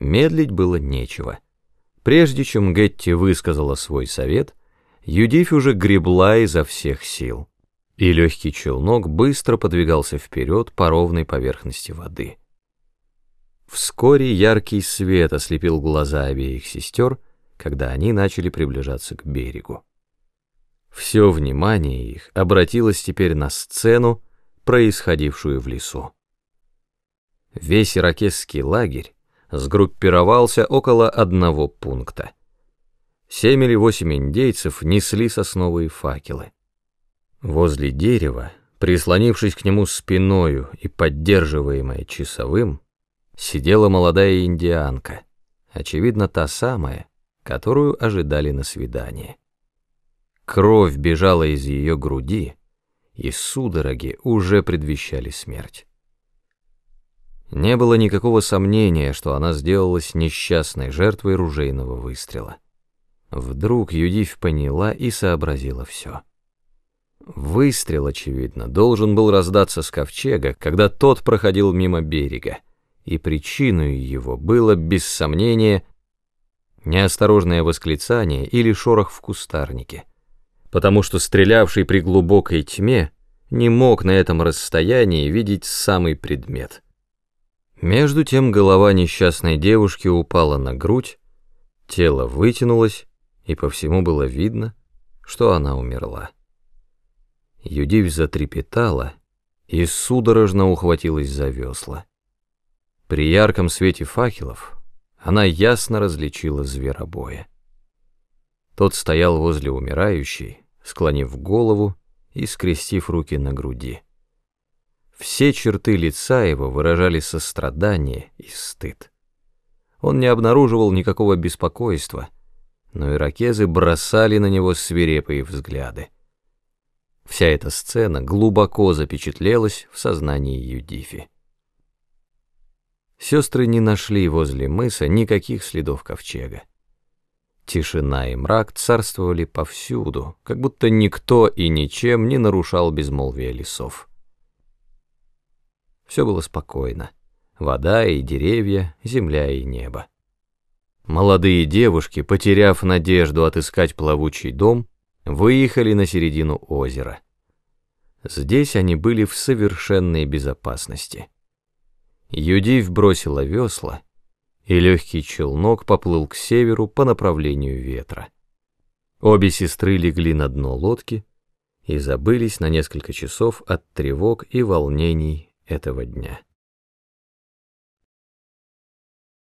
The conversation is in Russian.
Медлить было нечего. Прежде чем Гетти высказала свой совет, Юдифь уже гребла изо всех сил, и легкий челнок быстро подвигался вперед по ровной поверхности воды. Вскоре яркий свет ослепил глаза обеих сестер, когда они начали приближаться к берегу. Все внимание их обратилось теперь на сцену, происходившую в лесу. Весь иракесский лагерь сгруппировался около одного пункта. Семь или восемь индейцев несли сосновые факелы. Возле дерева, прислонившись к нему спиною и поддерживаемая часовым, сидела молодая индианка, очевидно, та самая, которую ожидали на свидание. Кровь бежала из ее груди, и судороги уже предвещали смерть. Не было никакого сомнения, что она сделалась несчастной жертвой ружейного выстрела. Вдруг Юдивь поняла и сообразила все. Выстрел, очевидно, должен был раздаться с ковчега, когда тот проходил мимо берега, и причиной его было, без сомнения, неосторожное восклицание или шорох в кустарнике, потому что стрелявший при глубокой тьме не мог на этом расстоянии видеть самый предмет. Между тем голова несчастной девушки упала на грудь, тело вытянулось, и по всему было видно, что она умерла. Юдивь затрепетала и судорожно ухватилась за весла. При ярком свете факелов она ясно различила зверобоя. Тот стоял возле умирающей, склонив голову и скрестив руки на груди. Все черты лица его выражали сострадание и стыд. Он не обнаруживал никакого беспокойства, но иракезы бросали на него свирепые взгляды. Вся эта сцена глубоко запечатлелась в сознании Юдифи. Сестры не нашли возле мыса никаких следов ковчега. Тишина и мрак царствовали повсюду, как будто никто и ничем не нарушал безмолвие лесов. Все было спокойно. Вода и деревья, земля и небо. Молодые девушки, потеряв надежду отыскать плавучий дом, выехали на середину озера. Здесь они были в совершенной безопасности. Юдив бросила весла, и легкий челнок поплыл к северу по направлению ветра. Обе сестры легли на дно лодки и забылись на несколько часов от тревог и волнений этого дня.